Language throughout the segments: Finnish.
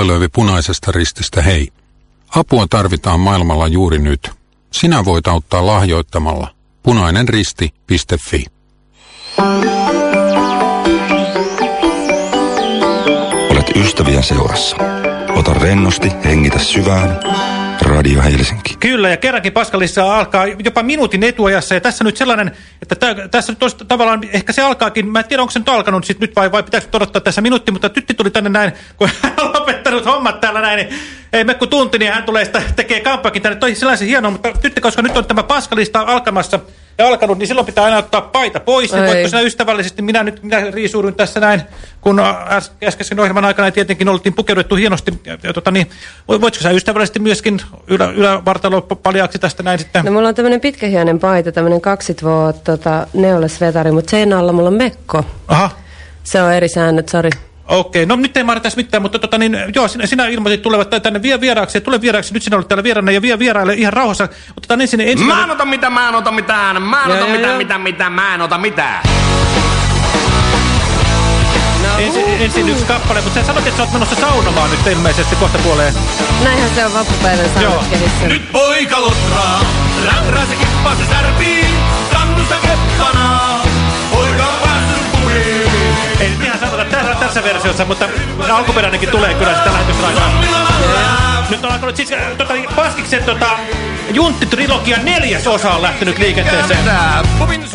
Kallelövi punaisesta rististä hei. Apua tarvitaan maailmalla juuri nyt. Sinä voit auttaa lahjoittamalla punainenristi.fi. Olet ystävien seurassa. Ota rennosti, hengitä syvään. Radio Helsinki. Kyllä, ja kerrankin Paskalissa alkaa jopa minuutin etuajassa, ja tässä nyt sellainen, että tä, tässä nyt tavallaan, ehkä se alkaakin, mä en tiedä, onko se nyt alkanut sit nyt vai, vai pitääkö odottaa tässä minuutti, mutta tytti tuli tänne näin, kun hän on lopettanut hommat täällä näin, niin ei me kun tunti, niin hän tulee sitä, tekee kampakin tänne, toi sellaisen hienoa, mutta tytti, koska nyt on tämä Paskalista alkamassa, ja alkanut, niin silloin pitää aina ottaa paita pois. Niin voitko sinä ystävällisesti, minä nyt minä riisuudun tässä näin, kun äskeisen ohjelman aikana tietenkin oltiin pukeuduttu hienosti. Ja, ja, tota, niin, voitko sinä ystävällisesti myöskin ylä, ylävartalo paljaaksi tästä näin sitten? No mulla on tämmöinen pitkähiainen paita, tämmöinen kaksitvuo tota, neolesvetari, mutta seinä alla mulla on mekko. Aha. Se on eri säännöt, sori. Okei, no nyt ei mahdeta tässä mitään, mutta tota, niin, joo, sinä, sinä ilmoitit tulevat tänne vie, vieraaksi ja tule vieraaksi. Nyt sinä olet täällä vieraana ja vie vieraille ihan rauhassa. Otetaan ensin ensimmäinen... Mä en ota mitään, mä en ota mitään, mä en ota mitään, mitään, mitään, mä en ota mitään. No, ensin, ensin yksi kappale, mutta sä sanoit, että sä oot menossa saunomaan nyt ilmeisesti kohta puoleen. Näinhän se on vappupäivän saunat kehissä. Nyt poika lotraa, räträä se kippaa se särpii, sannusta keppanaa. Ei nyt ihan sanota tässä, tässä versiossa, mutta alkuperäinenkin tulee kyllä sitä lähetyksen aikaan. Nyt on alkanut siis tota, Paskiksen tota, Juntti-trilogia neljäs osa on lähtenyt liikenteeseen.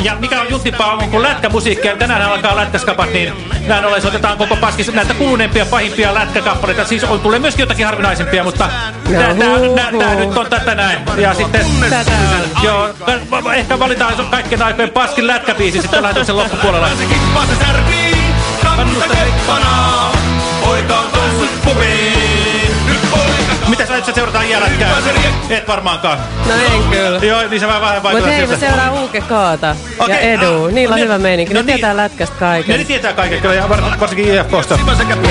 Ja mikä on Junttipaa on kuin lätkämusiikkia. Tänään alkaa lätkäskapat, niin näin ollen otetaan koko Paskis näitä kuluneempia, pahimpia lätkäkappaleita. Siis on, tulee myöskin jotakin harvinaisempia, mutta tää, tää, tää, tää nyt on tätä näin. Ja sitten, joo, ehkä valitaan kaikkien aikojen Paskin lätkäbiisi sitten lähetyksen loppupuolella. Kannusta keppanaa, poika on päässyt pumiin. Nyt poika Mitä sä et sä seurataan jälkeen? Et varmaankaan. No en kyllä. Joo, niin se vähän vähän Mutta vaikuttaa hei, mä seuraan Uuke Kaata Okei, ja Edu. ah, Niillä on no hyvä niin. meininki. Ne No niin. tietää lätkästä kaiken. Ne tietää kaiken kyllä, ja var, varsinkin IFKsta.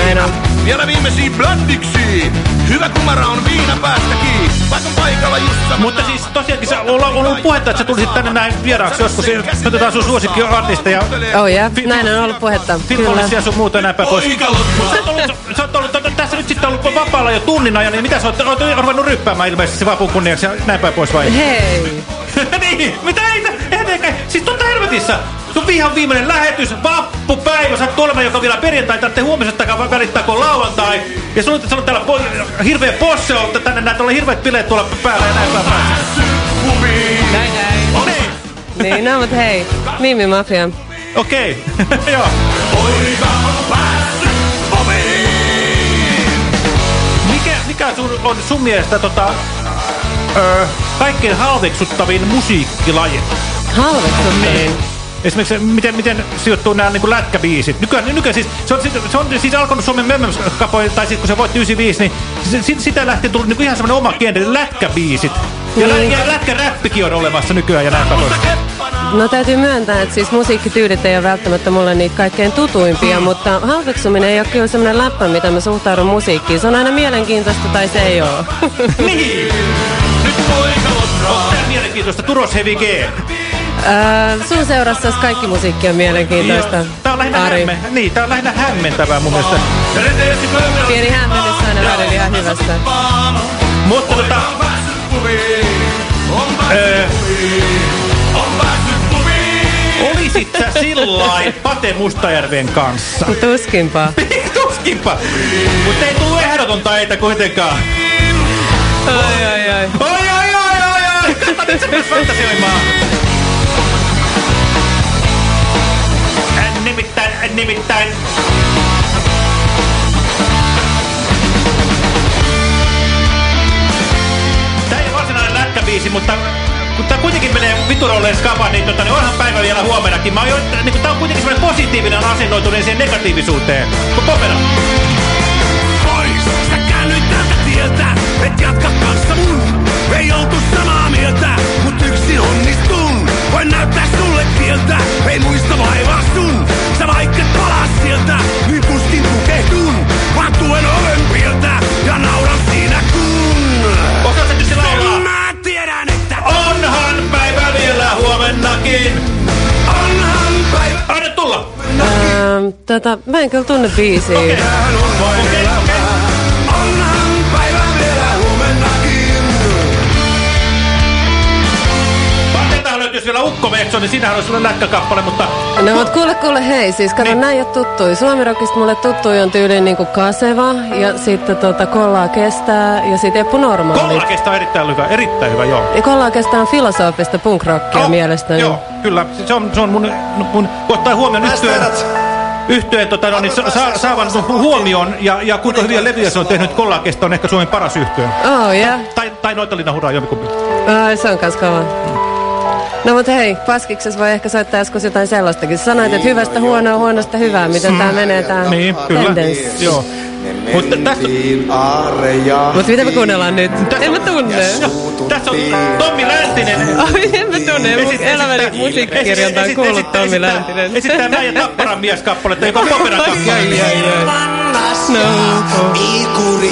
Näin on. Vielä viimeisiin blandiksi. Hyvä kumara on viina päästäkin. Vaikka paikalla just sama Mutta siis tosiaankin se on on ollut puhetta, että sä tulisit tänne näin vieraaksi joskus. Otetaan sun suosikki artisteja. Oh yeah, näin on ollut puhetta. Kyllä. Filmallisia sun muuta näin päin pois. Sä oot ollut, sä oot ollut tota, tässä nyt sitten ollut vapaalla jo tunnin ajan, niin mitä sä oot, oot ruvennut ryppäämään ilmeisesti vapun kunniaksi ja näin päin pois vai? Hei. niin, mitä ei, ei, siis totta helvetissä. Sun vihan viimeinen lähetys, vappupäivä, sä kolme, joka vielä perjantai, tarvitsee huomisesta välittää kuin lauantai. Ja sun on täällä po hirveä posse on tänne, näitä on hirveät bileet tuolla päällä ja näin päin. Näin näin. Niin, Niin, no mut hei. Mimi Mafia. okei, joo. On päässyt pumiin. Mikä, mikä sun, on sun mielestä tota, ö, kaikkein halveksuttavin musiikkilaji? Esimerkiksi miten, miten sijoittuu nämä niin lätkäbiisit. Nykyään, nykyään siis, se on, se on siis alkanut Suomen Mömmöskapoin, tai siis kun se voitti 95, niin sit, sitä lähtee tullut niin ihan semmoinen oma genre, lätkäbiisit. Ja, lä, ja lätkäräppikin on olemassa nykyään ja näin pois. No täytyy myöntää, että siis musiikkityylit ei ole välttämättä mulle niitä kaikkein tutuimpia, mutta halveksuminen ei ole kyllä semmoinen läppä, mitä mä suhtaudun musiikkiin. Se on aina mielenkiintoista tai se ei ole. Niin! Nyt poika. Onko tää mielenkiintoista? Turos Heavy G. Öö, sun seurassa kaikki musiikki on mielenkiintoista. Tää on lähinnä, Ari. hämmen, niin, tää on lähinnä hämmentävää mun mielestä. Pieni hämmennys aina välillä ihan hyvästä. Mutta tota, öö, olisit sä sillai Pate Mustajärven kanssa? Tuskinpa. Tuskinpa. Mutta ei tullut ehdotonta eitä kuitenkaan. Ai, ai, ai. Oi, oi, oi, oi, oi! Kato, nyt sä pääs fantasioimaan. Nimittäin. Tää ei ole varsinainen lätkäbiisi, mutta kun tää kuitenkin menee viturolleen skavaan, niin, tota, niin onhan päivä vielä huomenakin. Mä oon niin, tää on kuitenkin semmoinen positiivinen asennoituneen siihen negatiivisuuteen. Kun popena. Pois, sä käännyt tältä tieltä, et jatka kanssa mun. Ei oltu samaa mieltä, mut yksin onnistun. Voin näyttää sulle tieltä, ei muista vaivaa sun. Sä vaikka et palaa sieltä, niin tuskin tukehdun. Vaan tuen oven pieltä ja nauran siinä kun. Osaatko se laulaa? Mä tiedän, että Onhan päivä vielä huomennakin. onhan päivä. Anna tulla. Ähm, tota, mä en kyllä tunne biisiä. Okei, okei, okei. On, niin siinähän olisi sellainen lätkäkappale, mutta... No mut kuule, kuule, hei, siis kato, Niin. näin ei ole tuttui. Suomirokista mulle tuttui on tyyliin niinku Kaseva ja sitten tota Kollaa kestää ja sitten Eppu Normaali. Kollakesta on erittäin hyvä, erittäin hyvä, joo. Ja Kollaa kestää on filosofista punkrockia Oh, mielestäni. Joo, kyllä. Se on, se on mun, mun kun ottaa huomioon yhtyeen, yhtyeen tota, no, niin, sa, sa, saavan huomioon ja, ja kuinka hyviä levyjä se on tehnyt. Kollakesta on ehkä Suomen paras yhtyö. Oh, yeah. Tai, tai Noitalina Huraa jompikumpi. Ai, se on kans kova. No mut hei, Paskiksessa voi ehkä soittaa joskus jotain sellaistakin. Sä Sanoit, että hyvästä huonoa, huonosta hyvää. Miten tää menee tää Niin, kyllä. tendenssi? Joo. Mutta tästä, Mut mitä me kuunnellaan nyt? Tässä En mä tunne. Tässä on Tommi Läntinen. Ai, en mä tunne. Mun elämäni musiikkikirjalta on kuullut esittää- Tommi Läntinen. Esittää Mäijä Tapparan mieskappaletta, joka on Poperan kappale. Ai, ai, ai. No.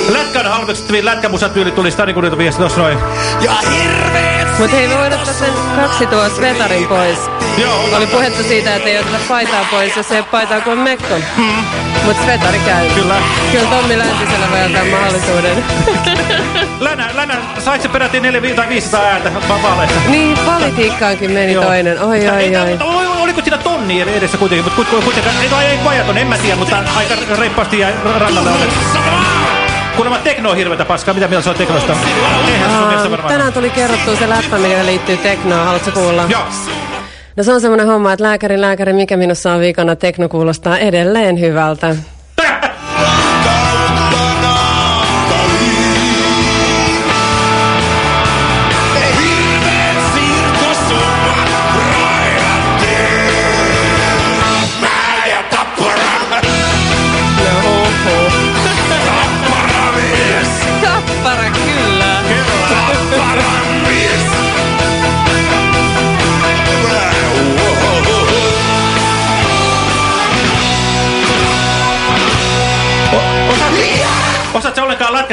Lätkän halveksuttavin lätkämusatyyli tuli Stadikunnilta viesti tuossa noin. Ja hirveet Mut hei, me ottaa sen kaksi tuo svetarin pois. Joo, Oli puhetta siitä, että ei oteta paitaa pois, jos ei ole paitaa kuin mekko. Mut svetari käy. Kyllä. Kyllä Tommi Läntisellä voi antaa mahdollisuuden. Länä, Länä, sait se peräti 4 tai 500 ääntä va- vaaleissa. niin, politiikkaankin meni Joo. toinen. Oi, oi, oi. Oliko siinä tonni edessä kuitenkin, mutta kuitenkin, kuitenkaan, ei, ei vajaton, en mä tiedä, mutta aika reippaasti jäi rannalle otettu. Kuulemma tekno on hirveätä paskaa, mitä mieltä se on teknoista? Eihän se sun mielestä Aa, varmaan. tänään tuli kerrottua se läppä, mikä liittyy teknoon. Haluatko kuulla? Joo. No se on semmoinen homma, että lääkäri, lääkäri, mikä minussa on vikana, tekno kuulostaa edelleen hyvältä.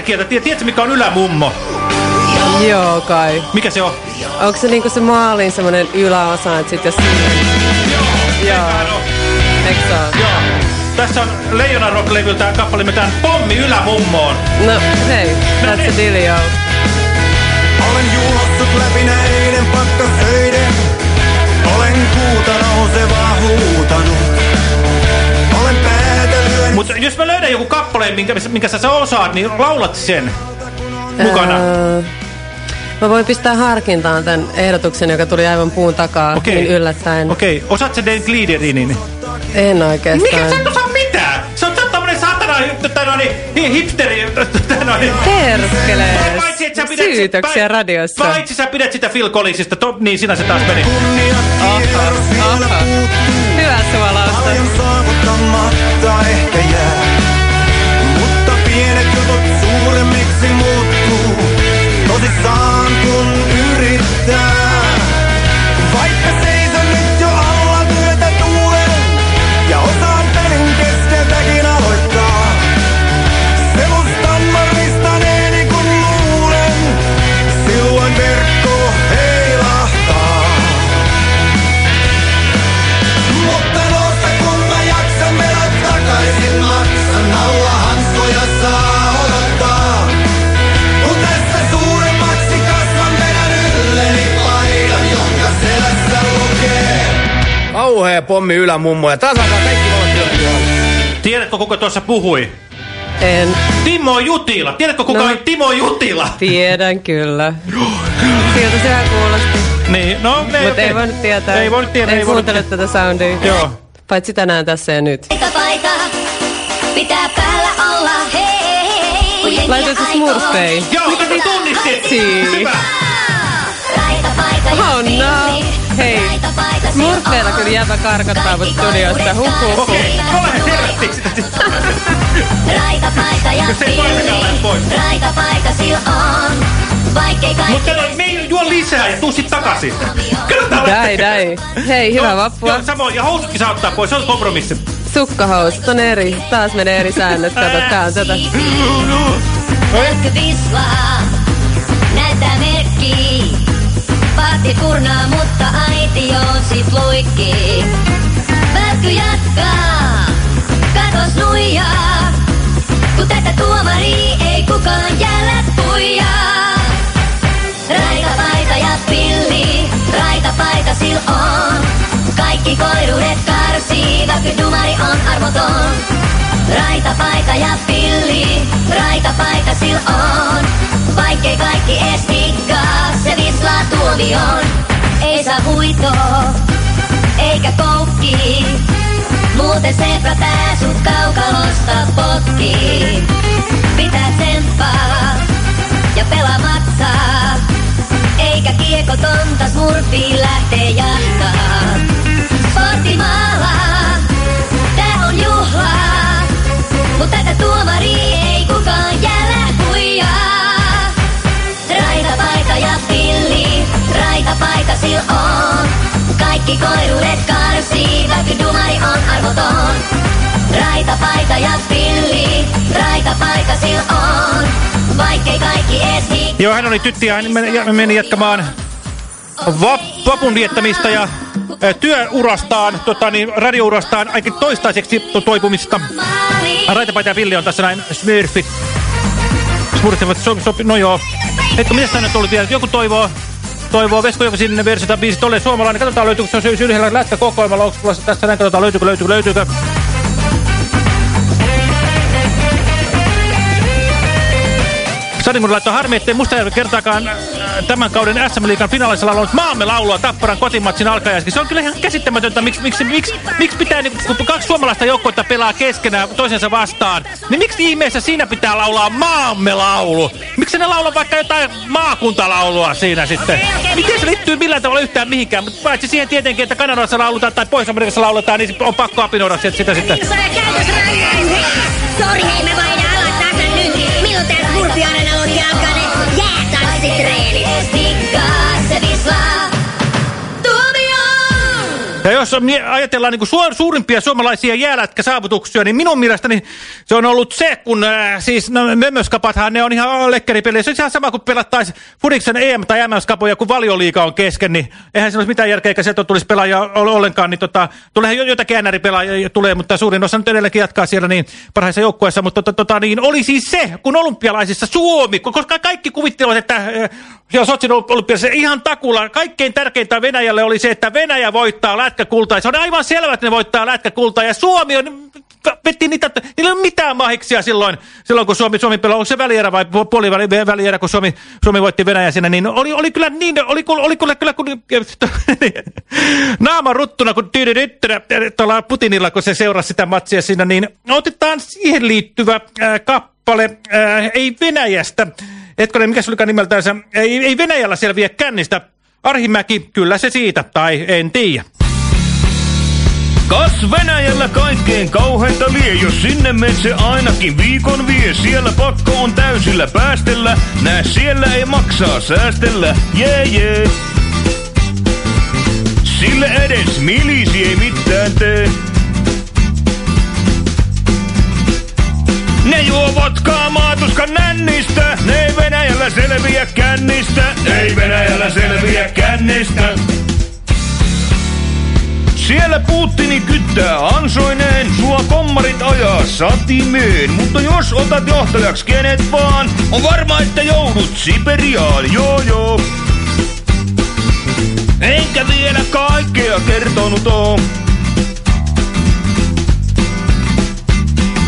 Lätkäkieltä? Tiedät- Tiedätkö mikä on ylämummo? Joo kai. Mikä se on? Onko se niinku se maalin semmoinen yläosa, että sit jos... Joo. Eikö se oo? Joo. Tässä on Leijona Rock-levyltä kappale nimeltään Pommi ylämummoon. No hei, that's a dealio. Olen juossut läpi näiden pakkasöiden. Olen kuuta nousevaa huutanut. Mutta jos mä löydän joku kappaleen, minkä, minkä sä, sä osaat, niin laulat sen mukana. Öö, mä voin pistää harkintaan tämän ehdotuksen, joka tuli aivan puun takaa Okei. niin yllättäen. Okei, osaat sä Den Gliederinin? En oikeastaan. Mikä sä et osaa mitään? Sä oot, tämmönen satana no, niin, hipsteri. no, niin. Paitsi, että sä pidät, Syytöksiä radiossa. Paitsi sä pidät sitä Phil Collinsista, to, niin sinä se taas meni. Aha. puuttuu. Hyvä suolausta. Paljon saavuttamatta ehkä Kauhea pommi ylämummo ja tasakaan kaikki. Tiedätkö, kuka tuossa puhui? En Timo Jutila. Tiedätkö, kuka No. on Timo Jutila? tiedän kyllä. Siltä se vähän kuulosti. Niin, no, ne, Mutta ei voi nyt tietää. Ei voi nyt tietää. En kuuntele tätä soundia. Joo. Paitsi tänään tässä ja nyt. Paita, pitää päällä olla, hei, hei, hei. Laitoit se Smurfei. Joo, kato tunnistit. Sii. Hyvä. Raita, paita ja Silloin. kyllä jäbä karkottaa mut studiosta. Huh, huh, huh. Okei, ole tervetiksi sitä. Raita, paita ja Jos ei paitakaan lähde pois. pilli. Raita, paita silloin. Vaikkei kaikki Mutta me ei juo lisää ja tuu sit takaisin. Katsotaan Dai, dai. Hei, hyvää vappua. Joo, samoin. Ja housutkin saa ottaa pois. Se on kompromissi. Sukkahousut on eri. Taas menee eri säännöt. Kato, tää on tätä. Vislaa, näyttää merkki lähti kurnaa, mutta aiti on sit luikki. Päätky jatkaa, katos nuijaa, kun tätä tuomari ei kukaan jäällä tuijaa. Raita paita ja pilli, raitapaita sil on. Kaikki koiruudet karsii, vaikka dumari on armoton. Raita paita ja pilli, raita paita sil on. Vaikkei kaikki ees tikkaa, se vislaa tuomioon. Ei saa huitoa, eikä koukki. Muuten sepra tää sut kaukalosta potkii. Pitää tsemppaa ja pelaa matsaa. Eikä kiekotonta smurfiin lähtee jahtaa. Sportimaala, tää on juhla. Mut tätä tuomari ei kukaan jällä huijaa. Raita paita ja pilli, raita paita sil on. Kaikki koiruudet karsivat, kun dumari on armoton. Raita paita ja pilli, raita paita sil on. Vaikkei kaikki ees hik- Joo, hän oli tytti ja hän meni, ja meni jatkamaan va vapun viettämistä ja työurastaan, tota, niin, radiourastaan ainakin toistaiseksi to toipumista. Raitapaita ja Villi on tässä näin Smurfit. Smurfit, so, so, no joo. Hetko, mitä tänne tuli vielä? Joku toivoo, toivoo Vesko joka sinne versiota biisit ole suomalainen. Katsotaan löytyykö se on syy yhdellä lätkäkokoelmalla. Onko tulossa tässä näin? Katsotaan löytyykö, löytyykö, löytyykö. Sadimuri laittoi harmi, ettei Mustajärvi kertaakaan tämän kauden SM Liigan finaalissa laulunut maamme laulua Tapparan kotimatsin alkajaiskin. Se on kyllä ihan käsittämätöntä, miksi, miksi, miksi, miksi pitää, niin, kun kaksi suomalaista joukkoita pelaa keskenään toisensa vastaan, niin miksi ihmeessä siinä pitää laulaa maamme laulu? Miksi ne laulaa vaikka jotain maakuntalaulua siinä sitten? Miten se liittyy millään tavalla yhtään mihinkään? Mutta paitsi siihen tietenkin, että Kanadassa laulutaan tai Pohjois-Amerikassa lauletaan, niin on pakko apinoida sieltä sitä sitten. Sori, hei, me voidaan aloittaa nyt. Milloin tää Smurfi Arena alkaa ne jäätanssitreenit? Ees tikkaa, se vislaa tuomioon. Ja jos ajatellaan niin su suurimpia suomalaisia jäälätkäsaavutuksia, niin minun mielestäni se on ollut se, kun äh, siis no, mömmöskapathan ne on ihan lekkeripeliä. Se on ihan sama kuin pelattaisiin Fudiksen EM- tai MS-kapoja, kun valioliiga on kesken, niin eihän se olisi mitään järkeä, eikä sieltä tulisi pelaajia ol- ollenkaan. Niin tota, tulee jo- jotakin NR-pelaajia tulee, mutta suurin osa nyt edelleenkin jatkaa siellä niin parhaissa joukkueissa. Mutta tota, tota, niin oli siis se, kun olympialaisissa Suomi, koska kaikki kuvittelevat, että äh, Joo, Sotsin olympiassa ihan takulla. Kaikkein tärkeintä Venäjälle oli se, että Venäjä voittaa lätkäkultaa. Se on aivan selvä, että ne voittaa lätkäkultaa. Ja Suomi on, vetti niitä, että niillä ei ole mitään mahiksia silloin, silloin kun Suomi, Suomi pelaa. Onko se välierä vai puolivälierä, kun Suomi, Suomi voitti Venäjä siinä. Niin oli, oli kyllä niin, oli, oli kyllä, kyllä kun, naama ruttuna, kun tyydydyttynä tuolla Putinilla, kun se seurasi sitä matsia siinä, niin otetaan siihen liittyvä äh, kappale, äh, ei Venäjästä. Hetkonen, mikä se olikaan nimeltänsä? Ei, ei Venäjällä selviä kännistä. Arhimäki, kyllä se siitä, tai en tiedä. Kas Venäjällä kaikkein kauheinta lie, jos sinne menet se ainakin viikon vie. Siellä pakko on täysillä päästellä, nää siellä ei maksaa säästellä, jee jee. Sille edes milisi ei mitään tee. Ne juo vodkaa maatuskan nännistä, ne ei Venäjällä selviä kännistä, ei Venäjällä selviä kännistä. Siellä Putini kyttää ansoineen, sua kommarit ajaa satimeen. Mutta jos otat johtajaksi kenet vaan, on varma, että joudut Siperiaan, joo joo. Enkä vielä kaikkea kertonut oo.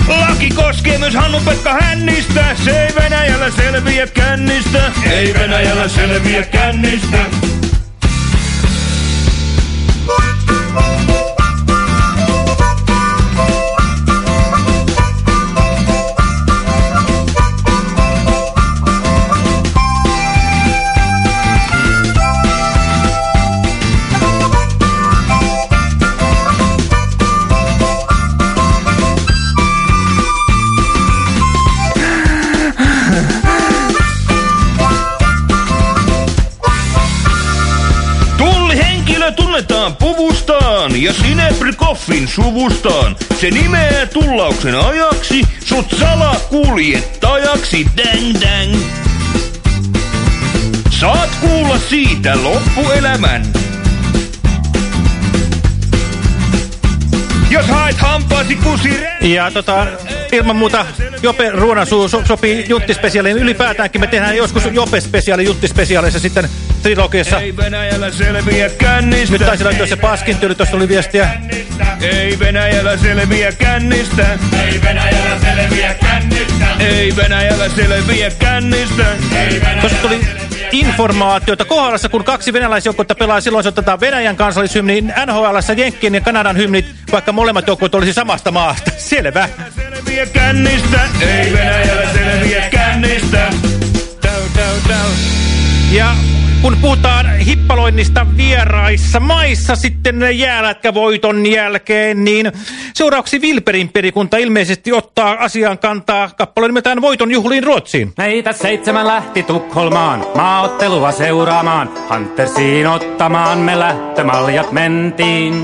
Laki koskee myös Hannu-Pekka Hännistä, se ei Venäjällä selviä kännistä. Ei Venäjällä selviä kännistä. Puvustaan ja Sinebrikoffin suvustaan. Se nimeää tullauksen ajaksi sut salakuljettajaksi dang dang. Saat kuulla siitä loppuelämän. Jos haet hampaasi kusire... Ja tota, ilman muuta Jope Ruonasuu so, sopii juttispesiaaliin. Ylipäätäänkin me tehdään joskus Jope-spesiaali juttispesiaalissa sitten trilogiassa. Ei Venäjällä selviä kännistä. Nyt taisi löytyä se paskin tyyli, tuosta tuli viestiä. Ei Venäjällä selviä kännistä. Ei Venäjällä selviä kännistä. Ei Venäjällä selviä kännistä. Tuossa tuli informaatiota kohdassa, kun kaksi venäläisjoukkuetta pelaa, silloin se otetaan Venäjän kansallishymni, NHLssä Jenkkien ja Kanadan hymnit, vaikka molemmat joukkueet olisi samasta maasta. Selvä. Selviä kännistä. Ei Venäjällä selviä kännistä. Down, down, down. Ja kun puhutaan hippaloinnista vieraissa maissa sitten jäälätkävoiton jälkeen, niin seuraavaksi Vilperin perikunta ilmeisesti ottaa asian kantaa kappale nimeltään Voiton juhliin Ruotsiin. Meitä seitsemän lähti Tukholmaan, maaottelua seuraamaan. Huntersiin ottamaan me lähtömaljat mentiin.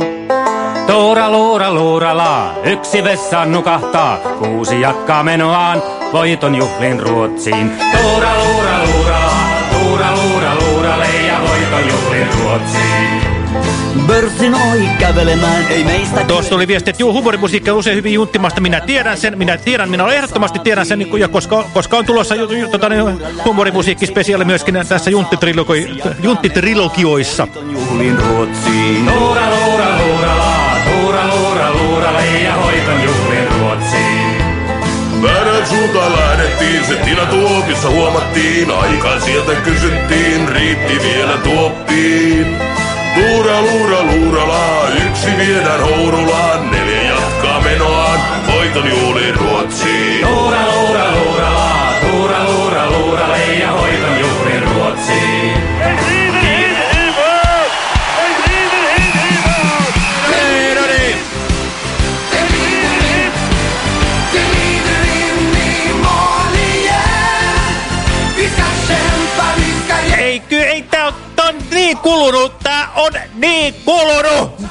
Tuura luura luuralaa, yksi vessaan nukahtaa, kuusi jatkaa menoaan, voiton juhlin Ruotsiin. Tuura luura luuralaa, Ruotsiin. Börssin ohi kävelemään, ei meistä... Tuossa tuli viesti, että juu, humorimusiikki on usein hyvin junttimasta. Minä tiedän sen, minä tiedän, minä ehdottomasti tiedän sen, niin ja koska, koska on tulossa ju, ju, tota, niin, humorimusiikkispesiaali myöskin tässä junttitrilogi, junttitrilogioissa. Juhlin Ruotsiin. Tuura luura luuralaa, Väärän suuntaan lähdettiin, se tila tuopissa huomattiin. Aikaan sieltä kysyttiin, riitti vielä tuoppiin. Tuura, luura, luuralaa, yksi viedään hourulaan. Neljä jatkaa menoaan, voiton juhliin Ruotsiin. Luura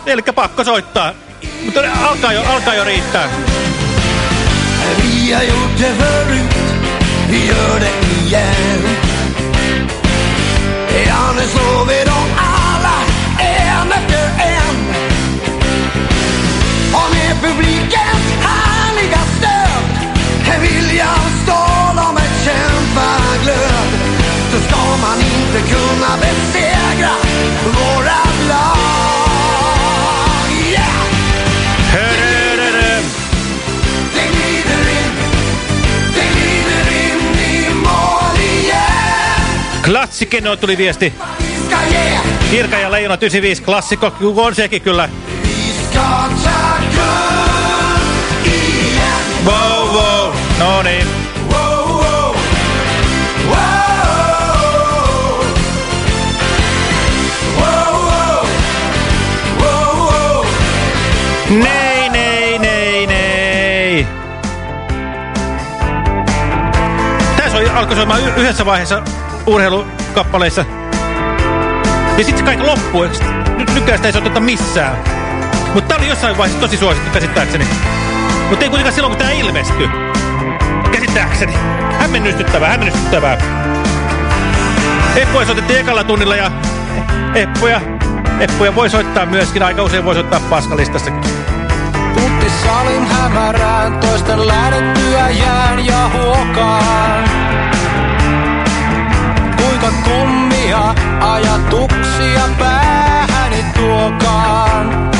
kulunut! Elikkä pakko soittaa. Mutta alkaa jo, alkaa jo riittää. Vi har gjort det förut, vi gör det igen. Ja, nu slår vi dem alla, en efter en. Och med publikens härliga stöd, viljans stål och med kämpaglöd, Då ska man inte kunna besegra Klassikeno tuli viesti. Kirka ja Leijona 95 klassikko, on sekin kyllä. Wow, wow. No niin. Nei, nei, nei, nei. Tää soi, alkoi soimaan yhdessä vaiheessa urheilukappaleissa. Ja sitten se kaikki loppuu. Nyt nykyään sitä ei soiteta missään. Mutta tää oli jossain vaiheessa tosi suosittu käsittääkseni. Mutta ei kuitenkaan silloin, kun tää ilmestyi. Käsittääkseni. Hämmennystyttävää, hämmennystyttävää. Eppoja soitettiin ekalla tunnilla ja Eppoja, Eppoja voi soittaa myöskin. Aika usein voi soittaa paskalistassakin. Tutti salin hämärään, toisten lähdettyä jään ja huokaan. Kuinka kummia ajatuksia päähäni tuokaan.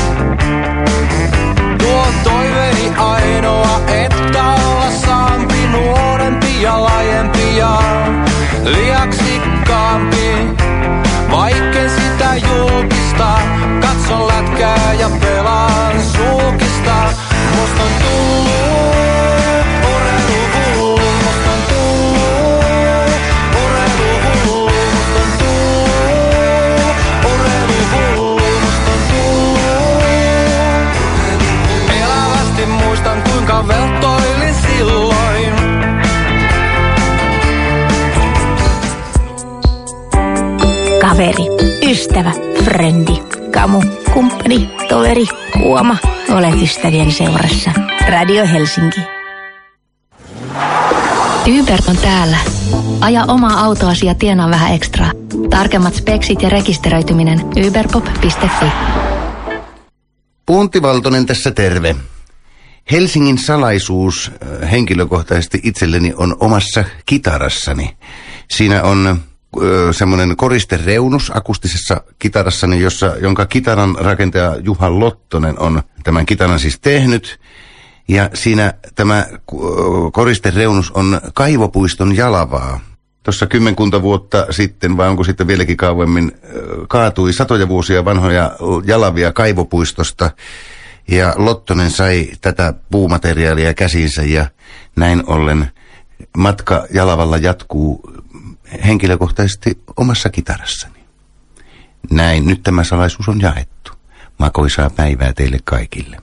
Tuo toiveeni ainoa, että olla saampi nuorempi ja laajempi ja liaksikkaampi. Vaikken sitä julkista, katson lätkää ja pelaan sulkista. Musta on tullut Kaveri, ystävä, frendi, kamu, kumppani, toveri, kuoma. Olet ystävien seurassa. Radio Helsinki. Uber on täällä. Aja omaa autoasi ja tienaa vähän ekstraa. Tarkemmat speksit ja rekisteröityminen uberpop.fi. Puunti Valtonen tässä terve. Helsingin salaisuus äh, henkilökohtaisesti itselleni on omassa kitarassani. Siinä on semmoinen koristereunus akustisessa kitarassani, jossa, jonka kitaran rakentaja Juha Lottonen on tämän kitaran siis tehnyt. Ja siinä tämä koristereunus on Kaivopuiston jalavaa. Tuossa kymmenkunta vuotta sitten, vai onko sitten vieläkin kauemmin, kaatui satoja vuosia vanhoja jalavia kaivopuistosta. Ja Lottonen sai tätä puumateriaalia käsinsä ja näin ollen matka Jalavalla jatkuu henkilökohtaisesti omassa kitarassani. Näin, nyt tämä salaisuus on jaettu. Makoisaa päivää teille kaikille.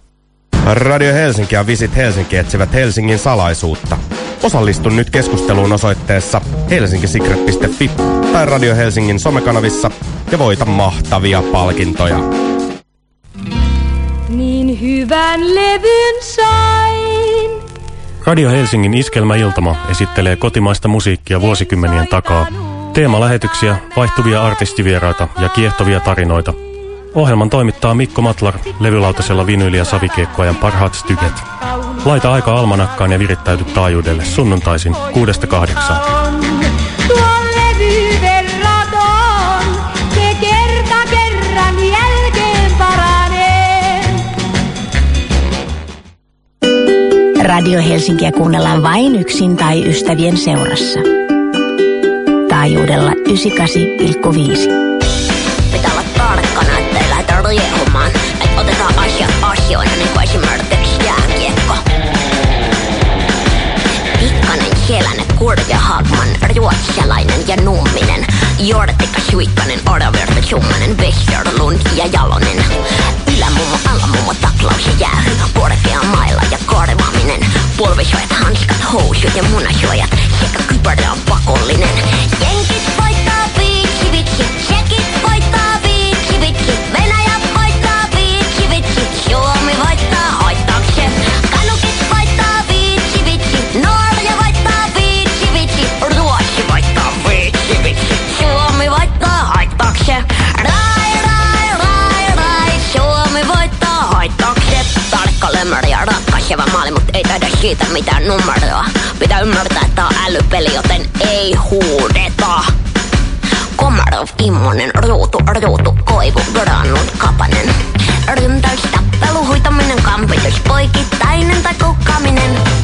Radio Helsinki ja Visit Helsinki etsivät Helsingin salaisuutta. Osallistu nyt keskusteluun osoitteessa helsinkisecret.fi tai Radio Helsingin somekanavissa ja voita mahtavia palkintoja. Niin hyvän levyn sain. Radio Helsingin Iskelmäiltama esittelee kotimaista musiikkia vuosikymmenien takaa. Teemalähetyksiä, vaihtuvia artistivieraita ja kiehtovia tarinoita. Ohjelman toimittaa Mikko Matlar levylautasella vinyli- ja savikiekkoajan parhaat styket. Laita aika almanakkaan ja virittäyty taajuudelle sunnuntaisin 6-8. Tuo Radio Helsinkiä kuunnellaan vain yksin tai ystävien seurassa. Taajuudella 98,5. Pitää olla tarkkana, ettei lähdetä riehumaan. Et otetaan asiat asioina, niin kuin esimerkiksi jääkiekko. Tikkanen, Sielänen, Kurja, Hagman, Ruotsalainen ja Numminen. Jortikka, Suikkanen, Oravirta, Summanen, Westerlund ja Jalonen. Ylämummo, alamummo, taklaus ja jäähy. Korkea mailla ja korvaaminen. Polvisuojat, hanskat, housut ja munasuojat. Sekä kypärä on pakollinen. Jenkit voittaa viitsi vitsi. Siitä mitään numeroa. Pitää ymmärtää, että on älypeli, joten ei huudeta. Komarov, immonen, ruutu, ruutu, koivu, grannut, kapanen. Ryntäys, tappelu, huitaminen, kampitus, poikittainen tai kukkaaminen.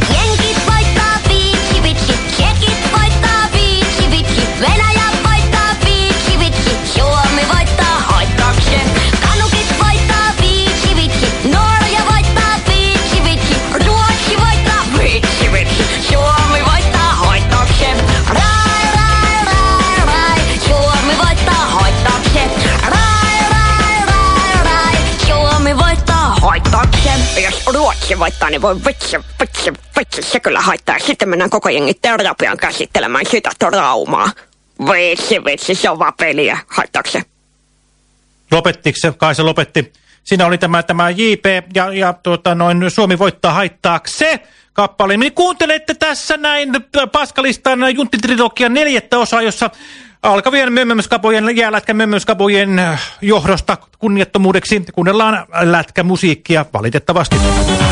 Ruotsi voittaa, niin voi vitsi, vitsi, vitsi, se kyllä haittaa. Sitten mennään koko jengi terapian käsittelemään sitä traumaa. Vitsi, vitsi, se on vaan peliä. Haittaako se? Lopettiko se? Kai se lopetti. Siinä oli tämä, tämä JP ja, ja tuota, noin Suomi voittaa haittaakse kappale. Niin kuuntelette tässä näin Paskalistan Junttitrilogian neljättä osaa, jossa alkavien mömmömyskapojen ja lätkämömmömyskapojen johdosta kunniattomuudeksi kuunnellaan lätkämusiikkia valitettavasti.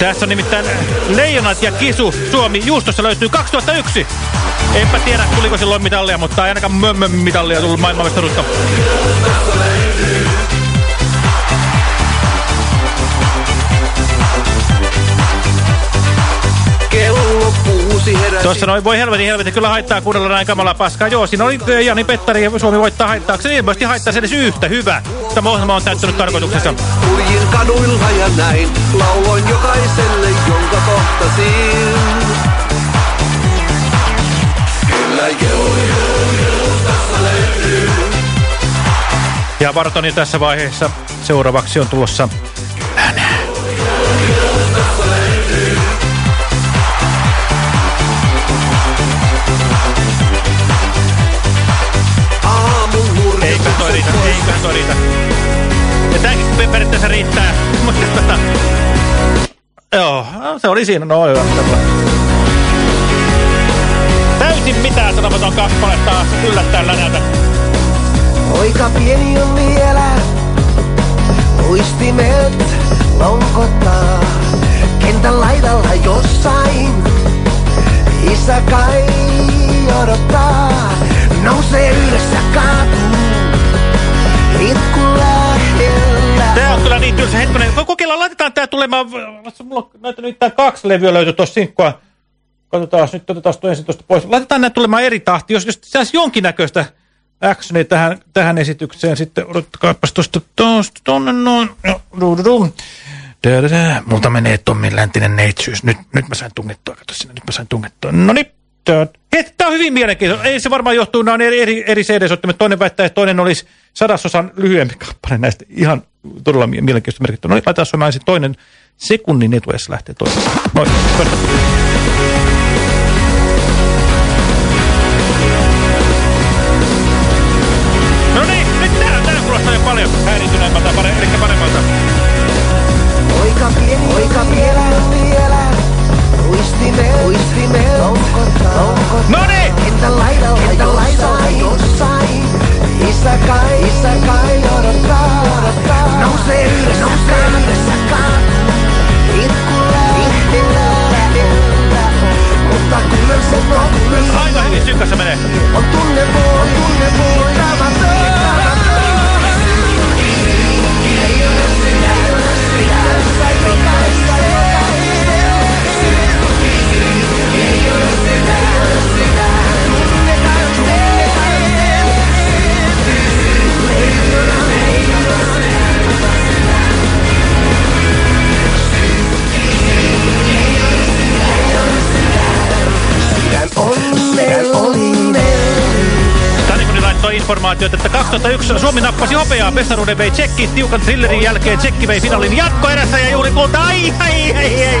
Tässä on nimittäin Leijonat ja Kisu Suomi. Juustossa löytyy 2001. Enpä tiedä, tuliko silloin mitallia, mutta ei ainakaan mömmön mitallia tullut maailmanmestaruutta. Kello kuusi heräsi. Tuossa noin voi helvetin helvetin kyllä haittaa kuunnella näin kamalaa paskaa. Joo, siinä oli äh, Jani Pettari ja Suomi voittaa haittaaksi. Se ilmeisesti haittaa edes yhtä hyvä. Tämä ohjelma on täyttänyt tarkoituksensa. Kuljin kaduilla ja näin, lauloin jokaiselle, jonka kohtasin. Kyllä juustossa löytyy. Ja Bartoni tässä vaiheessa seuraavaksi on tulossa eiköhän toi riitä. Ja tääkin periaatteessa riittää. Mutta tota, Joo, se oli siinä. No hyvä. Täysin mitään sanomaton kappale taas yllättäen länältä. Poika pieni on vielä, uistimet lonkottaa. Kentän laidalla jossain, isä kai odottaa. Nousee ja kaatuu. Tää on niin Kokeillaan, laitetaan tää tulemaan. Mulla on näitä nyt kaksi levyä löytyy tuossa sinkkua. Katsotaan, nyt otetaan tuo ensin tuosta pois. Laitetaan nämä tulemaan eri tahti. Jos, jos saisi jonkinnäköistä actionia tähän, tähän esitykseen, sitten odottakaapas tuosta tuosta tonne noin. Da. Multa menee Tommin läntinen neitsyys. Nyt, nyt mä sain tungettua. Kato sinne, nyt mä sain tungettua. No. Hei, Tämä on hyvin mielenkiintoista. Ei se varmaan johtuu, nämä on eri, eri, eri CD-soittimet. Toinen väittää, että toinen olisi sadasosan lyhyempi kappale näistä. Ihan todella mie- mielenkiintoista merkittyä. No niin, laitetaan soimaan ensin toinen sekunnin etuessa lähtee toinen. Noin, soita. No niin, nyt tää, uistimet, uistimet lonkottaa. lonkottaa. No niin! Kentän laidalla, kentän laidalla jossain, isä kai, isä kai odottaa. odottaa. Nousee ylös, nousee kaatuu, itku. Mutta kyllä se totti Aika hyvin sykässä menee. on tunne voi, tunne voi, Tanikoni laittoi informaatiota, että 2001 Suomi nappasi hopeaa, mestaruuden vei Tsekki, tiukan thrillerin jälkeen Tsekki vei finaalin jatkoerässä ja juuri kulta, ai, ai, ai, ai.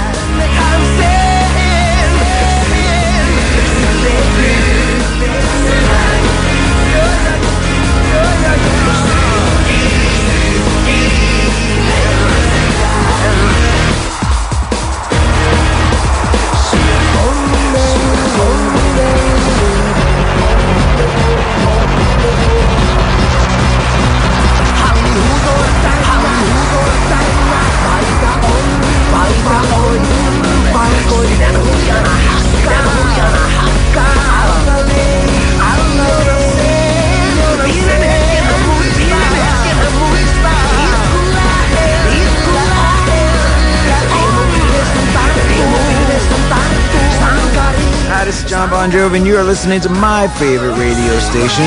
Bon and you are listening to my favorite radio station.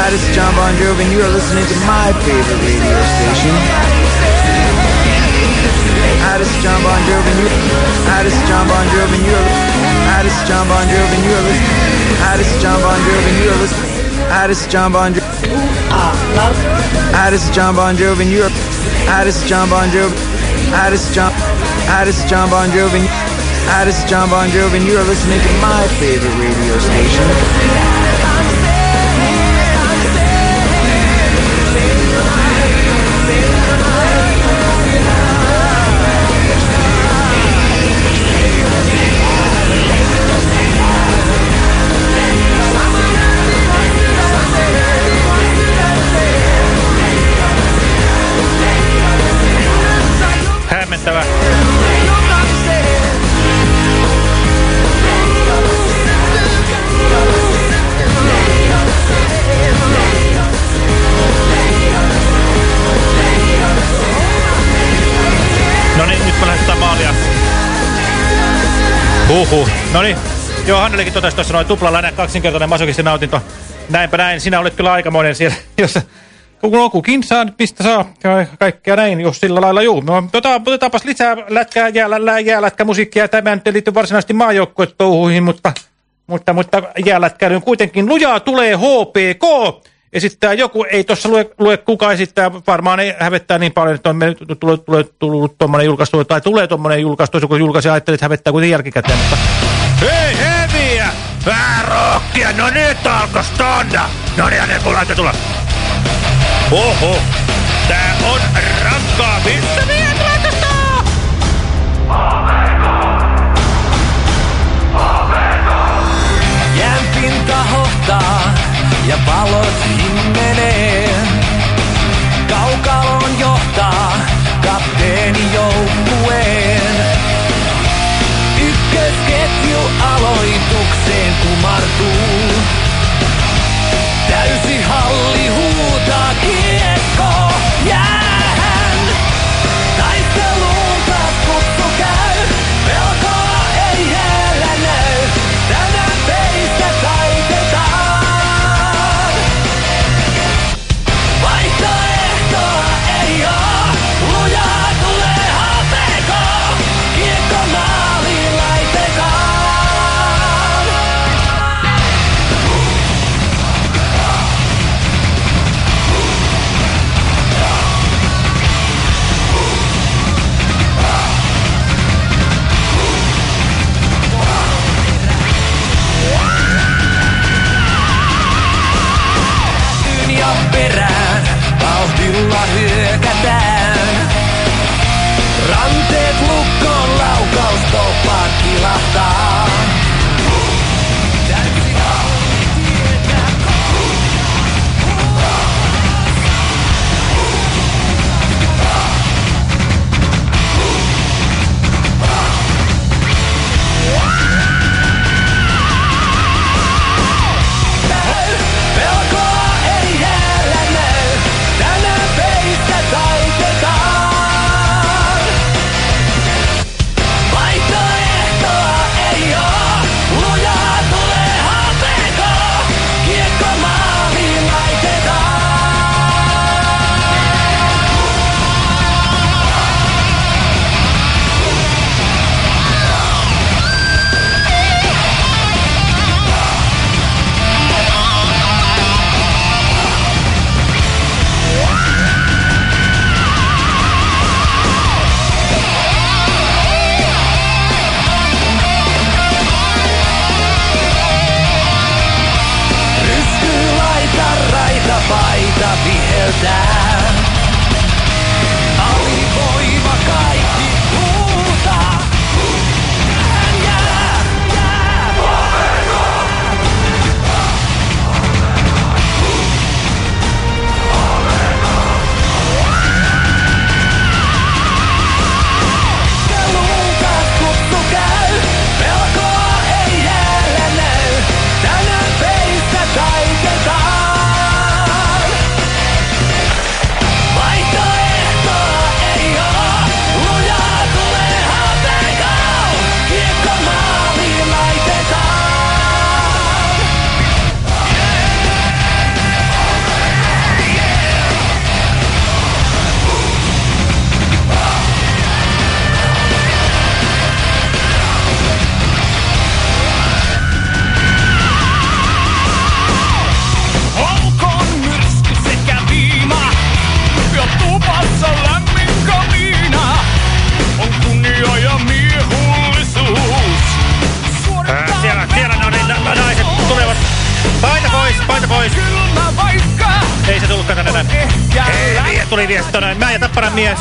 Hi, this is John Bon Jovi, and you are listening to my favorite radio station. Hi, this is John Bon Jovi, and you. Hi, this is John Bon Jovi, and you are. Hi, this is John Bon Jovi, and you are listening. Hi, this is John Bon Jovi, and you are listening. Hi, this is John Bon Jovi. Hi, this is John Bon Jovi, and you are. Hi, this is John Bon Jovi. Hi, this is John. Hi, this is John Bon Jovi. Hi, this is John Bon Jovi, and you are listening to my favorite radio station. Hämmentävä. Huhhuh. No niin. Joo, Hannelikin totesi tuossa noin tuplalla näin kaksinkertainen masokistin nautinto. Näinpä näin. Sinä olet kyllä aikamoinen siellä, jossa kun kukin saa, mistä saa ja kaikkea näin, jos sillä lailla juu. No, tota, otetaanpas lisää lätkää, jäällä, jäälätkämusiikkia. Tämä nyt ei liity varsinaisesti maajoukkuetouhuihin, mutta, mutta, mutta jäälätkäilyyn kuitenkin lujaa tulee HPK. Esittää joku, ei tuossa lue, lue kuka esittää, varmaan ei hävettää niin paljon, että on tullut, tullut, tullut tuommoinen julkaistu, tai tulee tuommoinen julkaistu, jos joku julkaisi ja ajattelee, että hävettää kuitenkin jälkikäteen, mutta... Hei heviä! Vähän rockia! No nyt alkoi standa! No niin, ne kun laita tulla. Oho! Tää on rankkaa! Missä viet laitosta? Jään pinta hohtaa ja valot himmenee. Kaukaloon johtaa kapteeni joukkueen. Ykkösketju aloitukseen kumartuu.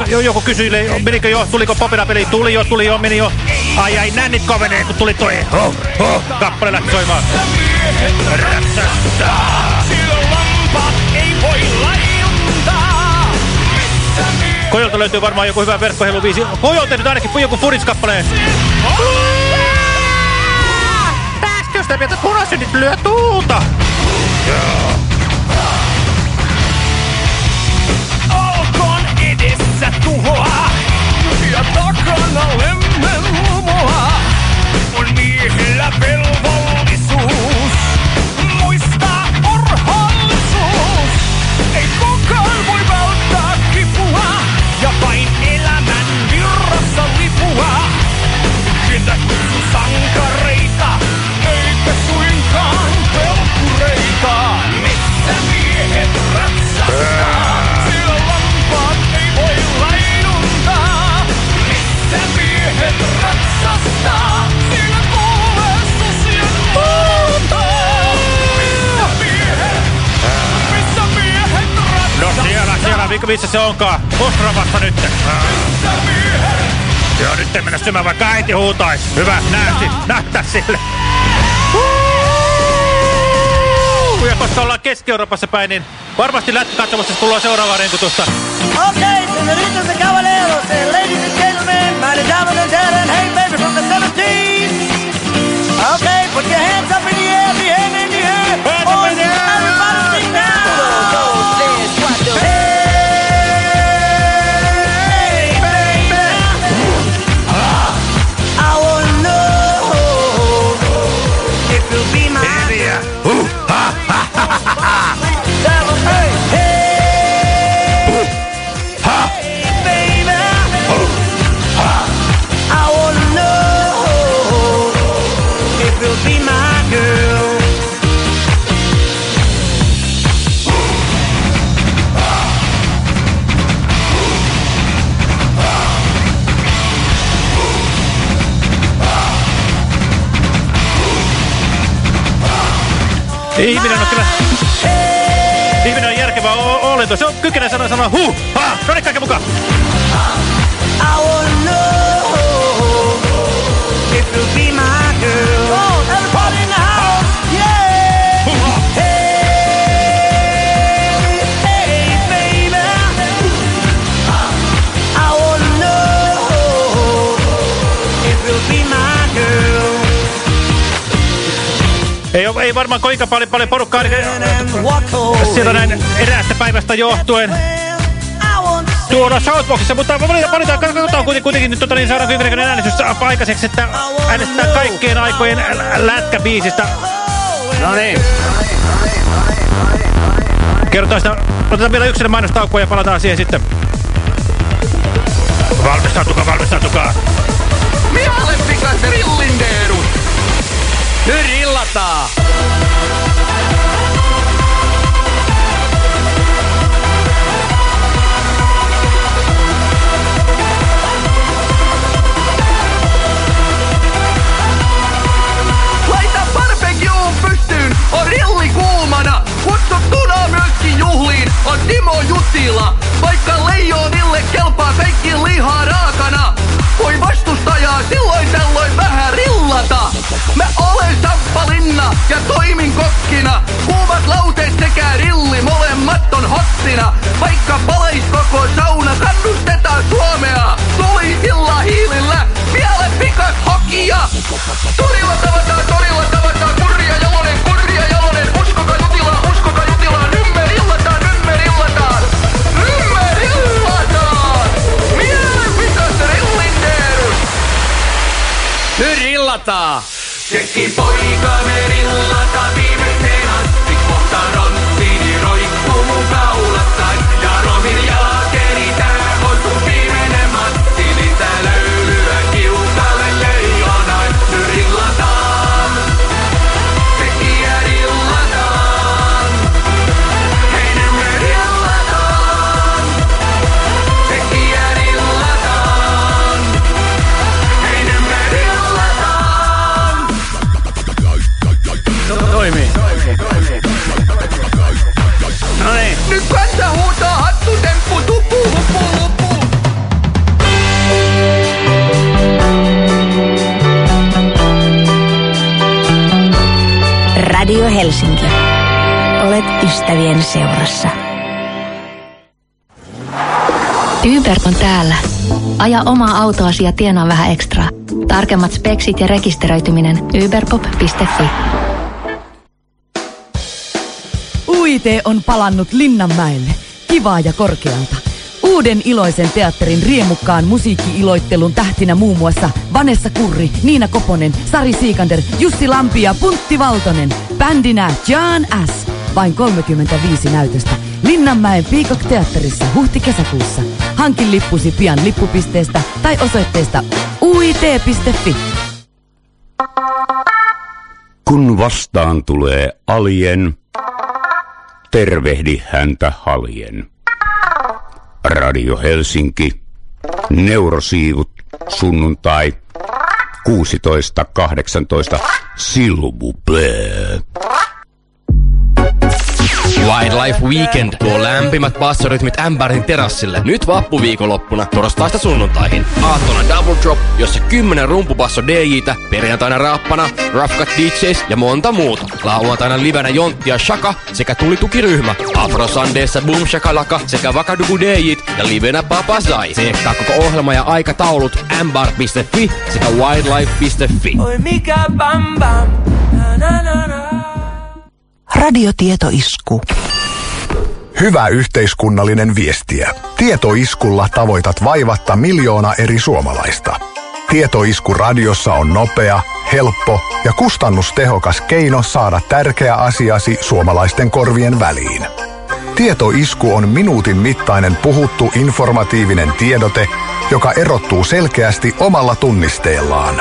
Jo, joku kysyi, menikö jo, tuliko popinapeli? Tuli jo, tuli jo, meni jo. Ai ai, nännit kovenee, kun tuli toi. Oh, oh, kappale lähti soimaan. Kojolta löytyy varmaan joku hyvä verkkoheluviisi. Kojo on tehnyt ainakin joku Furits-kappaleen. Tästä sitä mieltä punasynit lyö tuulta. Olkoon no ven, me rumora. Por mí es la pelota. Mikä missä se onkaan? Ostravassa nyt. Joo, nyt ei mennä syömään, vaikka äiti huutaisi. Hyvä, näytti, näyttää sille. Ja koska ollaan Keski-Euroopassa päin, niin varmasti lätkäkatsomassa tullaan seuraavaa renkutusta. Okay, senoritas and caballeros, and ladies and gentlemen, my damen and herren, hey baby from the 70s. Okay, put your hands up Ihminen on kyllä... Ihminen on järkevä o- olento. Se on kykenee sanoa sanoa huh, ha, no kaikki mukaan. Ei, oo- ei varmaan koinka paljon, paljon porukkaa niin, siellä näin eräästä päivästä johtuen tuolla Southboxissa, mutta valitaan, valitaan katsotaan kuitenkin, kuitenkin nyt tota, niin saadaan kymmenen äänestys aikaiseksi, että äänestetään kaikkien aikojen lä- lätkäbiisistä. No niin. Kerrotaan sitä, otetaan vielä yksilön mainostaukkua ja palataan siihen sitten. Valmistautukaa, valmistautukaa. Mialle pikas rillindeerut! Rillataan! Laita barbecue'n pystyyn, on rilli kuumana. Kutsuttuna myöskin juhliin on Timo Jutila. Vaikka leijonille kelpaa peikki lihaa raakana. Voi vastustajaa silloin tällöin vähän rillata. Mä olen Samppalinna ja toimin kokkina. Kuumat lauteet sekä rilli, molemmat on hottina. Vaikka palais koko sauna, kannustetaan Suomea. Tulisilla hiilillä, vielä pikas hokia. Torilla tavataan, torilla tavataan, Nyt rillataan! Tsekki poika me rillataan Helsinki. Olet ystävien seurassa. Uber on täällä. Aja omaa autoasi ja tienaa vähän ekstraa. Tarkemmat speksit ja rekisteröityminen uberpop.fi. UIT on palannut Linnanmäelle. Kivaa ja korkealta. Uuden iloisen teatterin riemukkaan musiikki-iloittelun tähtinä muun muassa Vanessa Kurri, Niina Koponen, Sari Siikander, Jussi Lampi ja Puntti Valtonen. Bändinä John S. Vain 35 näytöstä. Linnanmäen Peacock Teatterissa huhti-kesäkuussa. Hankin lippusi pian lippupisteestä tai osoitteesta uit.fi. Kun vastaan tulee alien, tervehdi häntä haljen. Radio Helsinki, Neurosiivut, sunnuntai, 16.18, S'il vous. Wildlife Weekend tuo lämpimät bassorytmit Ämpärin terassille nyt vappuviikonloppuna torstaista sunnuntaihin. Aattona Double Drop, jossa 10 rumpubasso DJtä, perjantaina rappana, Cut DJs ja monta muuta. Lauantaina livenä Jontti ja Shaka sekä tulitukiryhmä. Afro Sundayssa Boom Shakalaka sekä Vakadugu DJt ja livenä Papa Sai. Tsekkaa koko ohjelma ja aikataulut mbar.fi sekä wildlife.fi. Oi mikä bam bam. Na, na, na, na. Radiotietoisku. Hyvä yhteiskunnallinen viestiä. Tietoiskulla tavoitat vaivatta miljoona eri suomalaista. Tietoisku radiossa on nopea, helppo ja kustannustehokas keino saada tärkeä asiasi suomalaisten korvien väliin. Tietoisku on minuutin mittainen puhuttu informatiivinen tiedote, joka erottuu selkeästi omalla tunnisteellaan.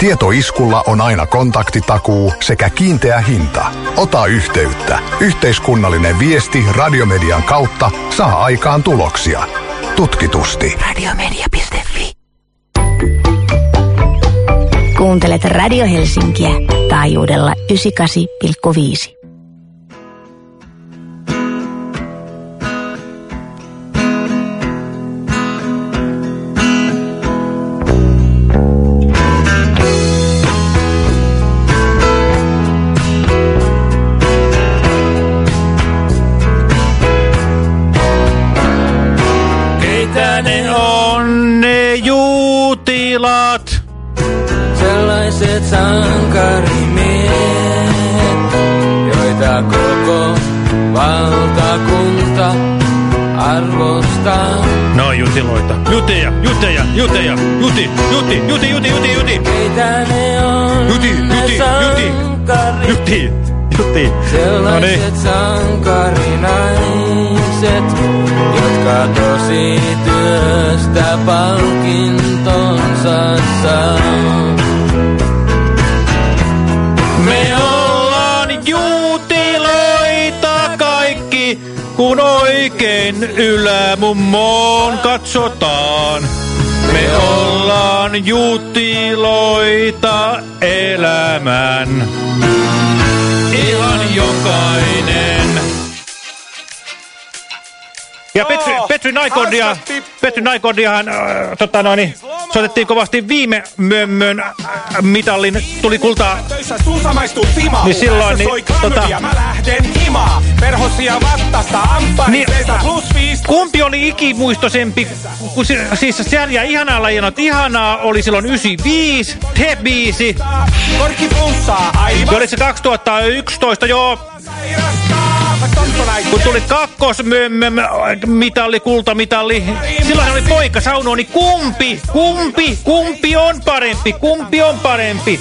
Tietoiskulla on aina kontaktitakuu sekä kiinteä hinta. Ota yhteyttä. Yhteiskunnallinen viesti radiomedian kautta saa aikaan tuloksia. Tutkitusti. Radiomedia.fi Kuuntelet Radio Helsinkiä taajuudella 98,5. Juti. No niin. Sellaiset sankarinaiset, jotka tosi työstä palkintonsa saa. Me ollaan juutiloita kaikki, kun oikein ylämummoon katsotaan. Me ollaan juutiloita elämän. Ihan jokainen. Ja Petri, Petri Naikondia, Petri Naikondiahan, äh, tota noin, soitettiin kovasti viime mömmön äh, mitallin, tuli kultaa. Niin silloin, niin, tota- Niin, viisi. Kumpi oli ikimuistoisempi? Kun se, siis ja ihanaa lajinot. Ihanaa oli silloin 95, te biisi. Korkki plussaa aivan. Ja oli se 2011, joo. Kun tuli kakkosmömmö, mitalli, kultamitalli. Silloin oli poika saunoa, niin kumpi, kumpi, kumpi on parempi, kumpi on parempi?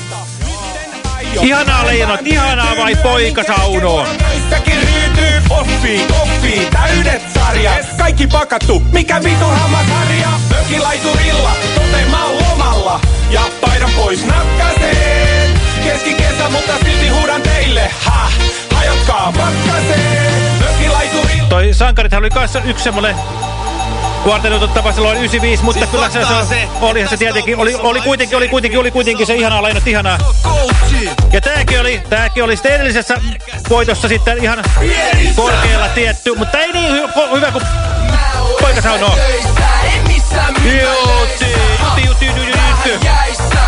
Ihanaa leijonat, ihanaa vai poika? Töissäkin ryytyy offii, offii, täydet sarjat. Kaikki pakattu, mikä vitu hammasharja. Mökilaiturilla, toteen mä lomalla. Ja paidan pois nakkaseen. Keskikesä, mutta silti huudan teille. Ha, hajotkaa pakkaseen. Mökilaiturilla. Toi Sankarithan oli kanssa yksi semmonen kuartelututtava silloin 95, mutta Siis kyllä se, se, se, olihan se tietenkin, oli, oli kuitenkin, oli kuitenkin, oli kuitenkin se ihanaa leinot, ihanaa. Ja tääkin oli, tääkin oli sitten edellisessä voitossa sitten ihan korkealla tietty, mutta ei niin hy hyvä kuin poika saunoo. Juti, juti, juti, juti, juti.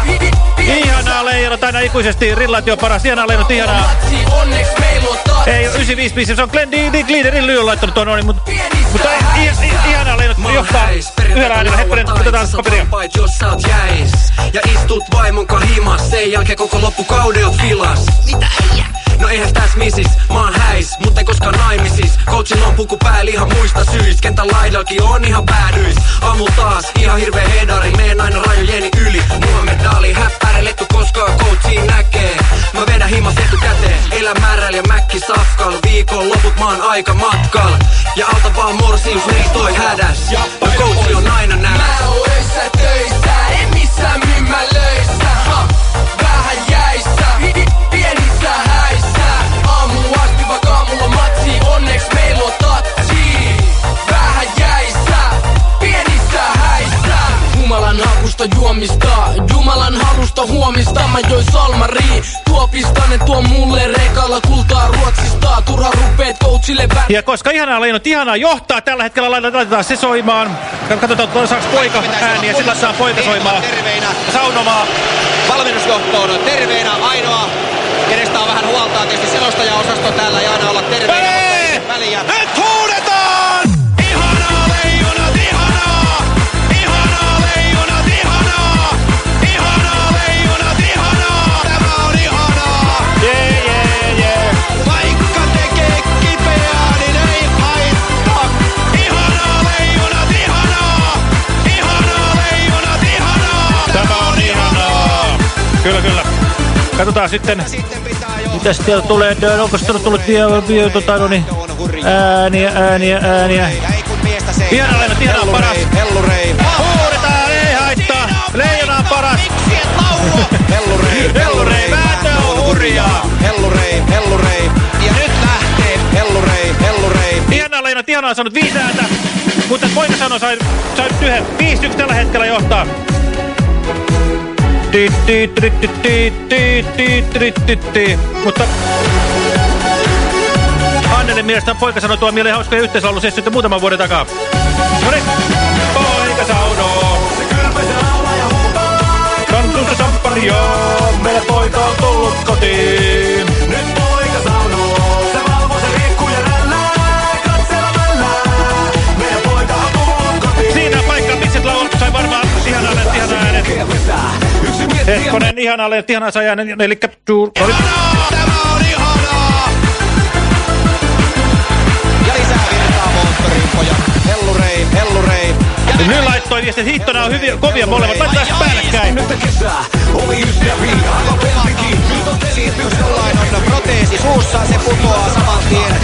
Ihanaa leijonat aina ikuisesti, rillaatio paras, ihanaa leijonat, ihanaa. Ei, 95 biisi, se on Glenn D. Gliederin lyön laittanut tuon noin, mutta, mutta ihanaa leijonat johtaa yhdellä äänellä. Hetkinen, otetaan paperia. Pait, jos sä oot jäis Ja istut vaimon kaa himas Sen jälkeen koko loppukauden oot filas Mitä äijä? No eihän täs misis, mä oon häis, mutta en koskaan naimisis Coachilla on puku päällä ihan muista syistä Kentän laidalki on ihan päädyis Aamu taas, ihan hirveä hedari Meen aina rajojeni yli Muhammed Häppäreletty koskaan coachiin näkee. Mä vedän himas etukäteen Elän määrällä ja mäkki safkal Viikon loput mä oon aika matkal Ja alta vaan morsius riitoi hädäs Ja coachi on aina näs Mä oon öissä töissä, en missään myymälöissä. Halusta juomista. Jumalan halusta huomista Mä join salmari. Tuopista ne tuo mulle rekalla kultaa Ruotsista. Turha rupeet coachille vä- Ja koska ihanaa Leinot, ihanaa johtaa, tällä hetkellä laitetaan, laitetaan se soimaan. Katsotaan, saako poika ääniä, sillä saa poika soimaan. Terveinä. Saunomaa. valmennusjohtoon. Terveinä ainoa, kenestä on vähän huoltaa tietysti selostajaosasto täällä. Ja aina olla terveinä, väliä. Nyt Kyllä, kyllä. Katsotaan sitten, mitä sieltä tulee. Onko sieltä tullut vielä, vielä tota, no niin, ääniä, ääniä, ääniä. Ihanaa Leinot, ihanaa paras. Hellurei, Huudetaan, ei haittaa. Leijona on paras. hellurei, Hellurei, vääntö on hurjaa. hellurei, hellurei. Ja nyt lähtee hellurei, hellurei. Ihanaa Leinot, ihanaa on saanut viisi ääntä. Mutta poika sanoi, sai, sai yhden. 5-1 tällä hetkellä johtaa. Mutta Anneli mielestä poika sanoi tuo mieleen hauskoja yhteislaulusessioita muutaman vuoden takaa. No niin, poika saunoo. Kantussa champagnea, meidän poika on tullut kotiin. Sepponen, ihan alle, ihan asajainen, eli... Ihanaa! Ja lisää virtaa Nyt laittoi viestin, hittona on hyviä, kovia molemmat. Laitetaan päällekkäin. Proteesi suussa, se putoaa saman tien.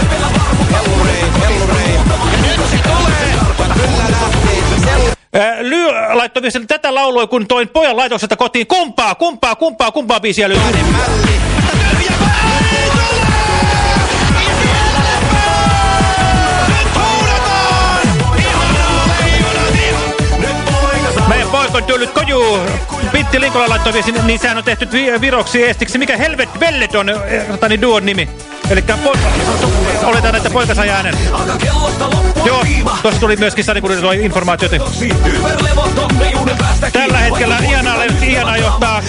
Hellurei, hellurei. Nyt se tulee. Kyllä lähtee. Lyy laittoi viestin, tätä lauloi kun toin pojan laitoksesta kotiin. Kumpaa, kumpaa, kumpaa, kumpaa biisiä lyy. On tullut koju. Pitti Linkola laittoi viestin, niin sehän on tehty vi viroksi estiksi. Mikä helvet vellet on eh, tota, niin duon nimi? Eli oletaan, että poika sai äänen. Joo, tuossa tuli myöskin Sanikurilta informaatiota. Tällä hetkellä ihanaa, ihanaa johtaa 6-2.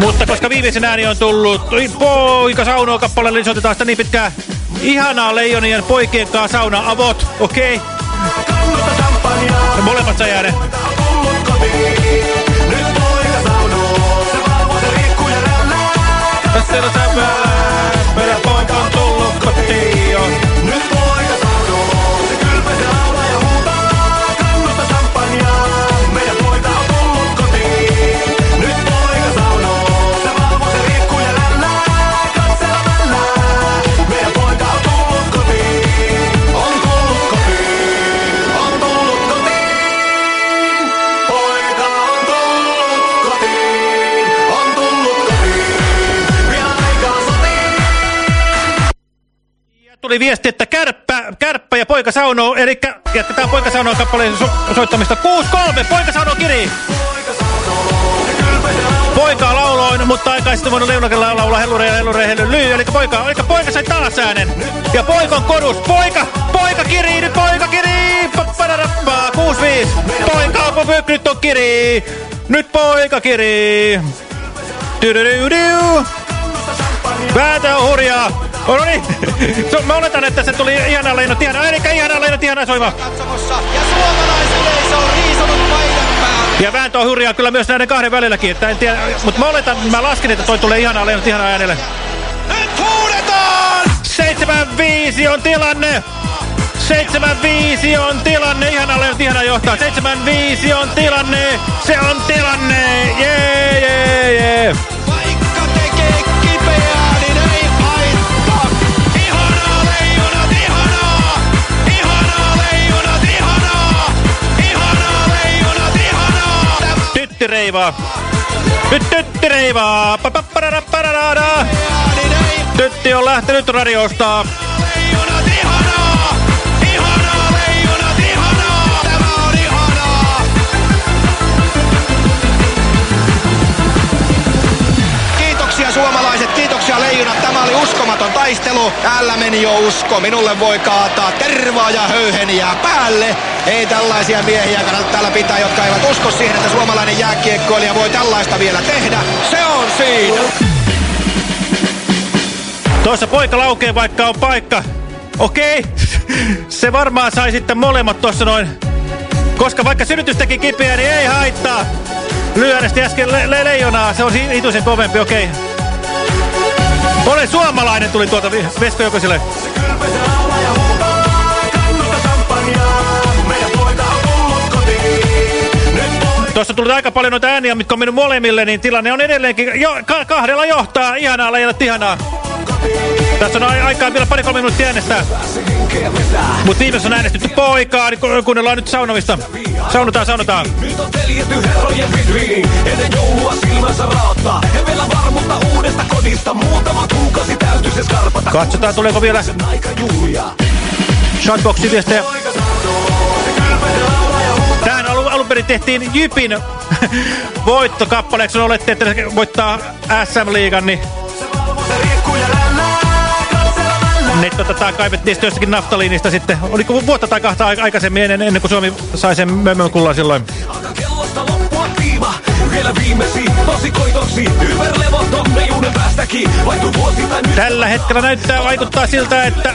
Mutta koska viimeisen ääni on tullut poika saunoo kappaleelle, niin soitetaan sitä niin pitkään. Ihanaa leijonien poikien kanssa sauna avot, okei? Okay. Molemmat sai äänen. Tuli viesti, että kärppä, kärppä ja poika saunoo, eli jatketaan poika saunoo kappaleen so soittamista. 6-3, poika saunoo kiri. Poika lauloin, mutta aikaisemmin voinut leunakella laulaa hellurei ja hellurei hellulyy, eli poika, eli poika sai taas äänen. Ja poika on kodus, poika, poika kiri, nyt poika kiri, pappadarappaa, 6-5. Poika on nyt on kiri, nyt poika kiri. Vääntö on hurjaa. Oh, no niin. So, mä oletan, että se tuli ihanaa leinot, ihanaa, eli ihanaa leinot, ihanaa soima. katsomossa. Ja suomalaisyleisö on riisonut paidan päälle. Ja vääntö on hurjaa kyllä myös näiden kahden välilläkin, että en tiedä, mutta mä oletan, mä laskin, että toi tulee ihanaa leinot, ihanaa äänelle. Nyt huudetaan! 7-5 on tilanne. 7-5 on tilanne, ihanaa leinot, ihanaa johtaa. 7-5 on tilanne, se on tilanne, jee, jee, jee. tyttireivaa. Tyttireivaa. Tytti on lähtenyt radiosta. suomalaiset, kiitoksia leijonat. Tämä oli uskomaton taistelu. Älä meni jo usko, minulle voi kaataa tervaa ja höyheniä päälle. Ei tällaisia miehiä kannata täällä pitää, jotka eivät usko siihen, että suomalainen jääkiekkoilija voi tällaista vielä tehdä. Se on siinä. Tuossa poika laukee, vaikka on paikka. Okei, se varmaan sai sitten molemmat tuossa noin. Koska vaikka synnytys teki kipeä, niin ei haittaa. Lyönesti äsken le le leijonaa, se on hituisen kovempi, okei. Olen suomalainen, tuli tuolta Vesko Jokoselle. Tuossa tuli aika paljon noita ääniä, mitkä on mennyt molemmille, niin tilanne on edelleenkin jo, ka kahdella johtaa. Ihanaa, leijonat ihanaa. Tässä on aikaa vielä pari-kolme minuuttia äänestää. Mutta viimeisessä on äänestetty poikaa, niin ku- kuunnellaan nyt saunomista. Saunotaan, saunotaan. Nyt on teljetty herrojen vitriin. Ennen joulua silmänsä raottaa. Ja vielä varmuutta uudesta kodista. Muutama kuukausi täytyy se skarpata. Katsotaan, tuleeko vielä shotboxin viestejä. Perin tehtiin Jypin voittokappaleeksi. On olette, että voittaa SM-liigan, niin... Niin tota, tää kaivettiin sitten jossakin naftaliinista sitten. Oliko vuotta tai kahta aik- aikaisemmin ennen, ennen kuin Suomi sai sen mömmönkullan silloin. Tällä hetkellä näyttää vaikuttaa siltä, että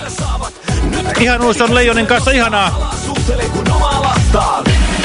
ihanuus on Leijonin kanssa ihanaa.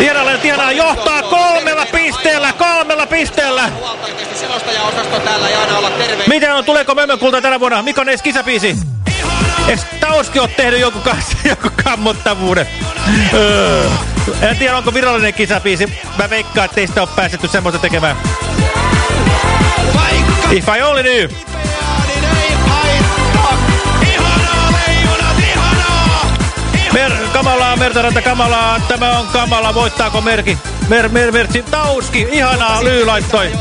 nyt ihanaa johtaa kolmella pisteellä, kolmella pisteellä. Miten on, tuleeko mömmönkulta tänä vuonna? Mikä on edes kisabiisi? Eikö Tauski ole tehnyt joku, joku kammottavuuden? Öö. En tiedä, onko virallinen kisabiisi. Mä veikkaan, että ei sitä ole päästetty semmoista tekemään. If I only knew. Mer, kamalaa, Mertaranta, kamalaa. Tämä on kamala. Voittaako Merki? Mer, mer, mertsi. Tauski, ihanaa, Lyy laittoi.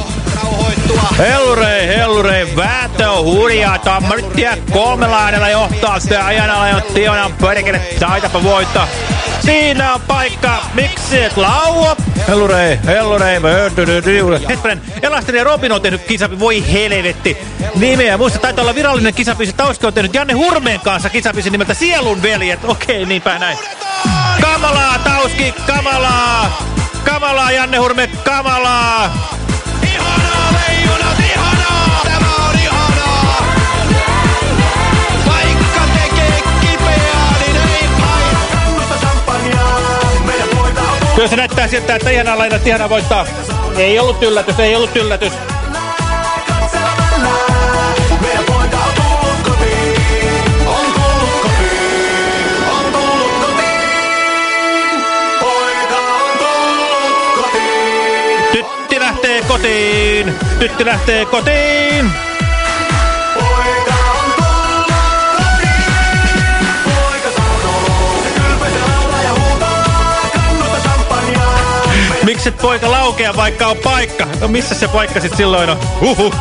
Hellurei, hellurei, vääntö on hurjaa. Tammarittia kolmella äänellä johtaa sitä ajanalla ja Tionan pörkele taitapa voittaa. Siinä on paikka, miksi et laua? Hellurei, hellurei, hetkinen, Elastin ja Robin on tehnyt kisapi, voi helvetti. Nimeä, muista taitaa olla virallinen kisapiisi. Tauski on tehnyt Janne Hurmeen kanssa kisapiisi nimeltä Sielun veljet. Okei, niinpä näin. Kamalaa, Tauski, kamalaa! Kamalaa, Janne Hurme, kamalaa! Kyllä se näyttää siltä, että ihanaa lainat ihanaa voittaa. Ei ollut yllätys, ei ollut yllätys. Ja huutaa. Kannusta champagnea. Mikset poika laukea, vaikka on paikka? No missä se paikka sit silloin on? Huhu.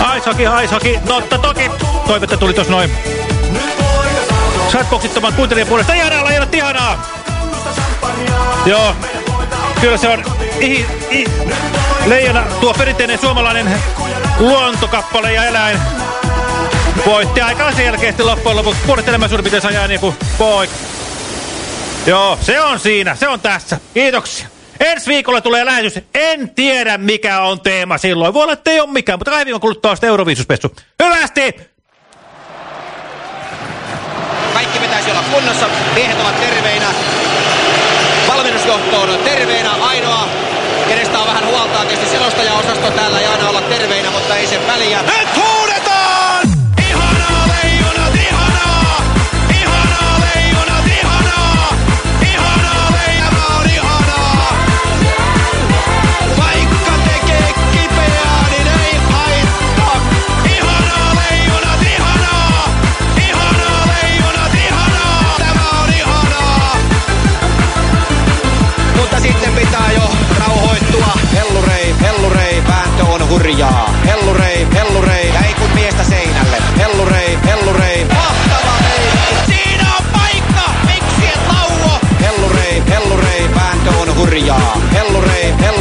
Aishoki, aishoki, totta toki. Toivetta tuli tos noin. Chatboxittoman kuuntelijan puolesta. Ihanaa, lajinat ihanaa. Joo, kyllä se on. Ihi, i, leijona, tuo perinteinen suomalainen luontokappale ja eläin. Voitti aika selkeästi loppujen lopuksi. Puolet enemmän suurin piirtein ajaa niinku poik. Joo, se on siinä, se on tässä. Kiitoksia. Ensi viikolla tulee lähetys. En tiedä, mikä on teema silloin. Voi olla, että ei ole mikään, mutta kahden viikon kuluttua on sitten Euroviisuspessu. Hyvästi! Kaikki pitäisi olla kunnossa. Miehet ovat terveinä. Valmennusjohto on terveinä. Ainoa, kenestä on vähän huoltaa, tietysti selostaja-osasto täällä ja aina olla terveinä, mutta ei sen väliä. Nyt hurjaa. Hellurei, hellurei, ja ei kun miestä seinälle. Hellurei, hellurei, mahtava meininki. Siinä on paikka, miksi et lauo? Hellurei, hellurei, vääntö on hurjaa. Hellurei, hellurei,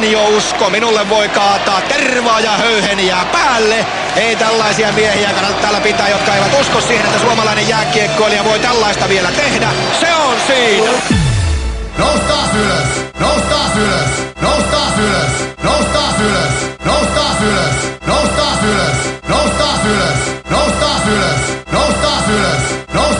Täällä meni jo usko. Minulle voi kaataa tervaa ja höyheniä päälle. Ei tällaisia miehiä kannata täällä pitää, jotka eivät usko siihen, että suomalainen jääkiekkoilija voi tällaista vielä tehdä. Se on siinä. Noustaa ylös! Noustaa ylös! Noustaa ylös! Noustaa ylös! Noustaa ylös! Noustaa ylös! Noustaa ylös! Noustaa ylös! Noustaa ylös! Noustaa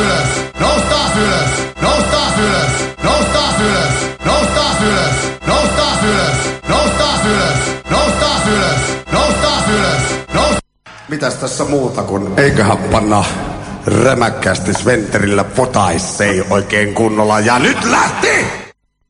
ylös! Noustaa ylös! Noustaa ylös! Noustaa ylös! Noustaa ylös! Noustaa ylös! Noustaa ylös! Noustaa ylös! Noustaa ylös! Nous... Mitäs tässä muuta kuin eiköhän panna rämäkkästi Sventerillä potaissei oikein kunnolla. Ja nyt lähti!